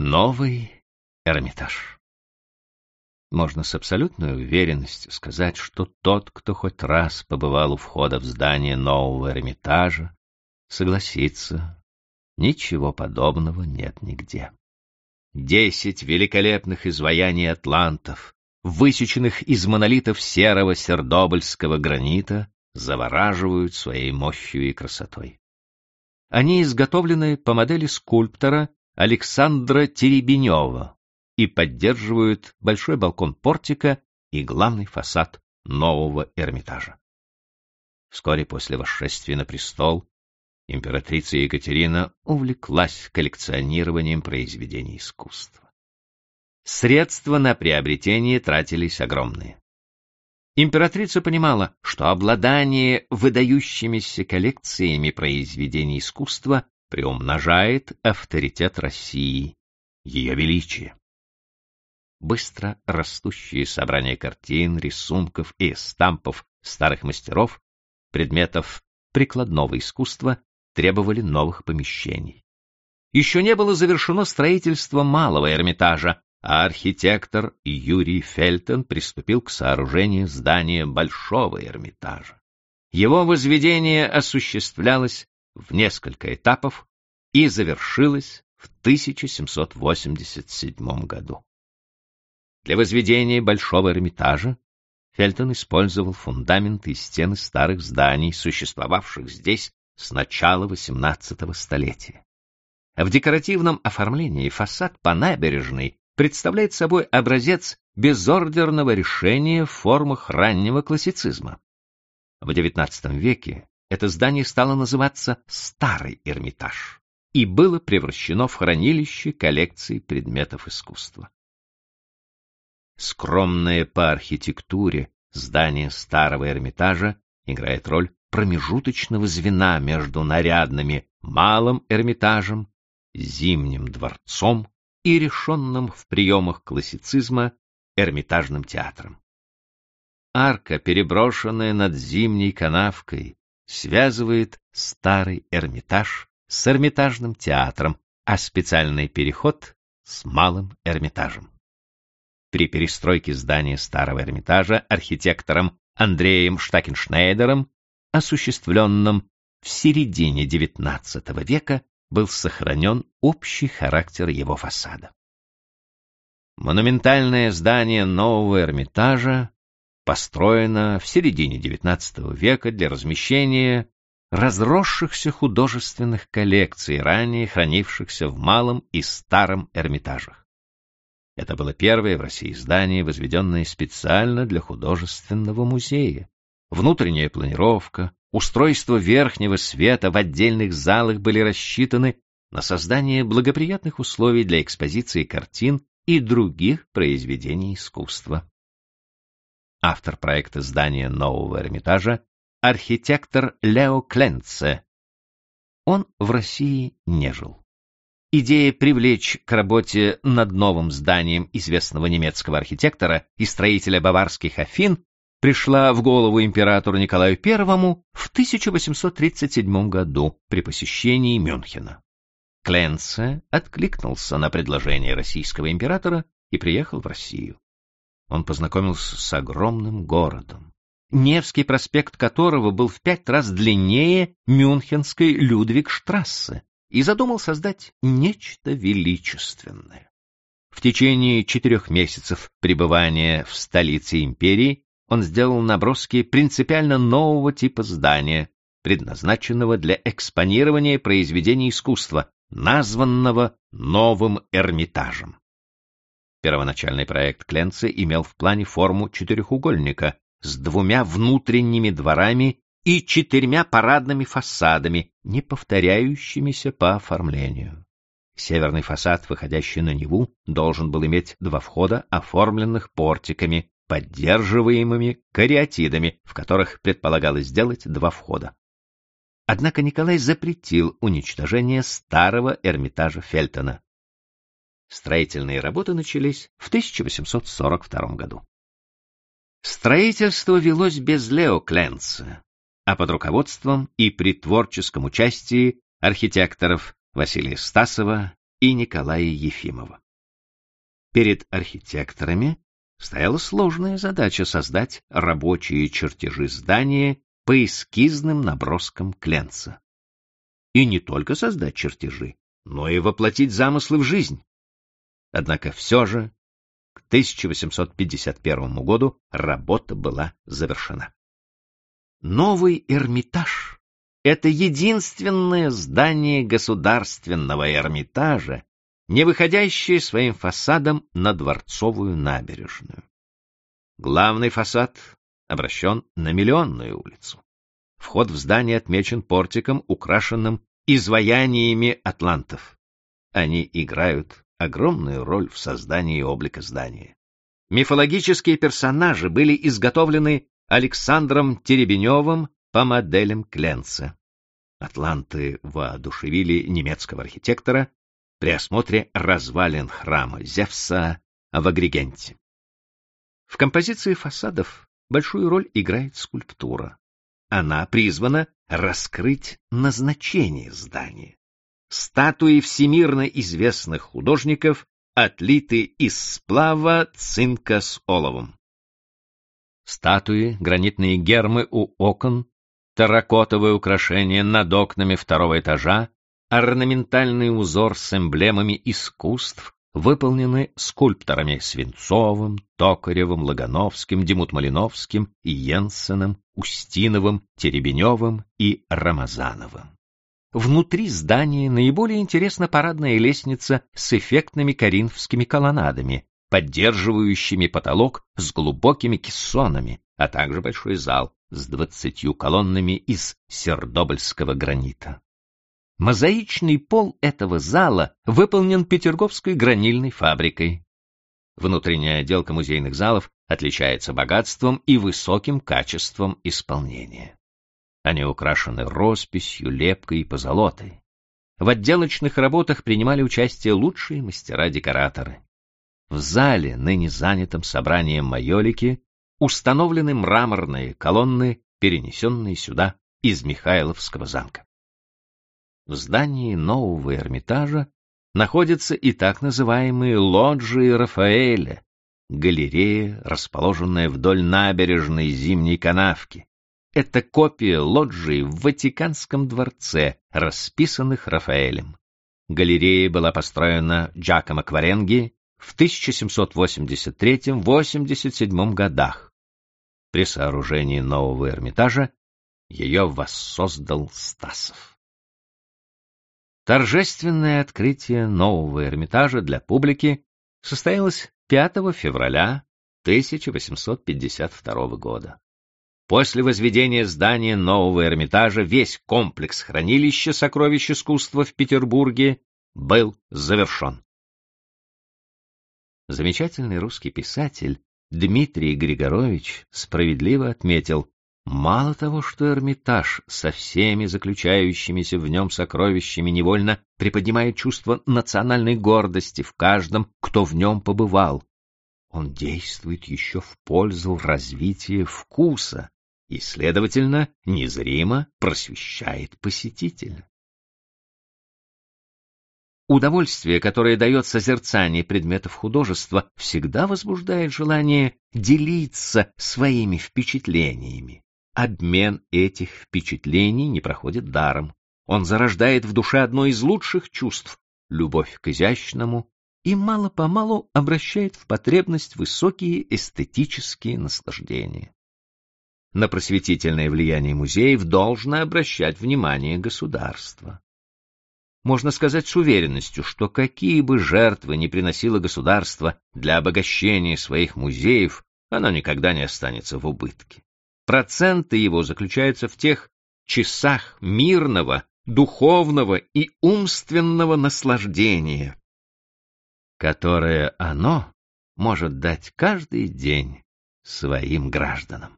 Новый Эрмитаж. Можно с абсолютной уверенностью сказать, что тот, кто хоть раз побывал у входа в здание нового Эрмитажа, согласится, ничего подобного нет нигде. Десять великолепных изваяний атлантов, высеченных из монолитов серого сердобольского гранита, завораживают своей мощью и красотой. Они изготовлены по модели скульптора Александра Теребенева и поддерживают большой балкон портика и главный фасад нового Эрмитажа. Вскоре после восшествия на престол императрица Екатерина увлеклась коллекционированием произведений искусства. Средства на приобретение тратились огромные. Императрица понимала, что обладание выдающимися коллекциями произведений искусства приумножает авторитет России, ее величие. Быстро растущие собрания картин, рисунков и эстампов старых мастеров, предметов прикладного искусства, требовали новых помещений. Еще не было завершено строительство малого Эрмитажа, а архитектор Юрий Фельтон приступил к сооружению здания Большого Эрмитажа. Его возведение осуществлялось в несколько этапов и завершилось в 1787 году. Для возведения Большого Эрмитажа Фельтон использовал фундаменты и стены старых зданий, существовавших здесь с начала XVIII столетия. В декоративном оформлении фасад по набережной представляет собой образец безордерного решения в формах раннего классицизма. В XIX веке это здание стало называться Старый Эрмитаж и было превращено в хранилище коллекции предметов искусства. Скромное по архитектуре здание Старого Эрмитажа играет роль промежуточного звена между нарядными Малым Эрмитажем, Зимним дворцом и решенным в приемах классицизма Эрмитажным театром. Арка, переброшенная над зимней канавкой, связывает старый Эрмитаж с Эрмитажным театром, а специальный переход с Малым Эрмитажем. При перестройке здания старого Эрмитажа архитектором Андреем Штакеншнейдером, осуществленном в середине XIX века, был сохранен общий характер его фасада. Монументальное здание нового Эрмитажа построено в середине XIX века для размещения разросшихся художественных коллекций, ранее хранившихся в Малом и Старом Эрмитажах. Это было первое в России здание, возведенное специально для художественного музея. Внутренняя планировка, устройство верхнего света в отдельных залах были рассчитаны на создание благоприятных условий для экспозиции картин и других произведений искусства. Автор проекта здания нового Эрмитажа — архитектор Лео Кленце. Он в России не жил. Идея привлечь к работе над новым зданием известного немецкого архитектора и строителя баварских Афин пришла в голову императору Николаю I в 1837 году при посещении Мюнхена. Кленце откликнулся на предложение российского императора и приехал в Россию. Он познакомился с огромным городом, Невский проспект которого был в пять раз длиннее Мюнхенской Людвигштрассе, и задумал создать нечто величественное. В течение четырех месяцев пребывания в столице империи он сделал наброски принципиально нового типа здания, предназначенного для экспонирования произведений искусства, названного Новым Эрмитажем. Первоначальный проект Кленца имел в плане форму четырехугольника с двумя внутренними дворами и четырьмя парадными фасадами, не повторяющимися по оформлению. Северный фасад, выходящий на Неву, должен был иметь два входа, оформленных портиками, поддерживаемыми кариатидами, в которых предполагалось сделать два входа. Однако Николай запретил уничтожение старого Эрмитажа Фельтона. Строительные работы начались в 1842 году. Строительство велось без Лео Кленца, а под руководством и при творческом участии архитекторов Василия Стасова, и Николая Ефимова. Перед архитекторами стояла сложная задача создать рабочие чертежи здания по эскизным наброскам Кленца. И не только создать чертежи, но и воплотить замыслы в жизнь. Однако все же 1851 году работа была завершена. Новый Эрмитаж — это единственное здание государственного Эрмитажа, не выходящее своим фасадом на Дворцовую набережную. Главный фасад обращен на Миллионную улицу. Вход в здание отмечен портиком, украшенным изваяниями атлантов. Они играют огромную роль в создании облика здания. Мифологические персонажи были изготовлены Александром Теребеневым по моделям Кленца. Атланты воодушевили немецкого архитектора при осмотре развалин храма Зевса в Агригенте. В композиции фасадов большую роль играет скульптура. Она призвана раскрыть назначение здания. Статуи всемирно известных художников отлиты из сплава цинка с оловом. Статуи, гранитные гермы у окон, терракотовые украшения над окнами второго этажа, орнаментальный узор с эмблемами искусств выполнены скульпторами Свинцовым, Токаревым, Лагановским, Демут-Малиновским, Йенсеном, Устиновым, Теребеневым и Рамазановым. Внутри здания наиболее интересна парадная лестница с эффектными коринфскими колоннадами, поддерживающими потолок с глубокими кессонами, а также большой зал с двадцатью колоннами из сердобольского гранита. Мозаичный пол этого зала выполнен Петерговской гранильной фабрикой. Внутренняя отделка музейных залов отличается богатством и высоким качеством исполнения. Они украшены росписью, лепкой и позолотой. В отделочных работах принимали участие лучшие мастера-декораторы. В зале, ныне занятом собранием майолики, установлены мраморные колонны, перенесенные сюда из Михайловского замка. В здании нового Эрмитажа находятся и так называемые лоджии Рафаэля, галерея, расположенная вдоль набережной зимней канавки. Это копия лоджии в Ватиканском дворце, расписанных Рафаэлем. Галерея была построена Джакомо Кваренги в 1783-87 годах. При сооружении нового Эрмитажа ее воссоздал Стасов. Торжественное открытие нового Эрмитажа для публики состоялось 5 февраля 1852 года. После возведения здания нового Эрмитажа весь комплекс хранилища сокровищ искусства в Петербурге был завершен замечательный русский писатель Дмитрий Григорович справедливо отметил, мало того, что Эрмитаж со всеми заключающимися в нем сокровищами невольно приподнимает чувство национальной гордости в каждом, кто в нем побывал, он действует еще в пользу развития вкуса и, следовательно, незримо просвещает посетителя. Удовольствие, которое дает созерцание предметов художества, всегда возбуждает желание делиться своими впечатлениями. Обмен этих впечатлений не проходит даром. Он зарождает в душе одно из лучших чувств — любовь к изящному, и мало-помалу обращает в потребность высокие эстетические наслаждения. На просветительное влияние музеев должно обращать внимание государство можно сказать с уверенностью, что какие бы жертвы ни приносило государство для обогащения своих музеев, оно никогда не останется в убытке. Проценты его заключаются в тех часах мирного, духовного и умственного наслаждения, которое оно может дать каждый день своим гражданам.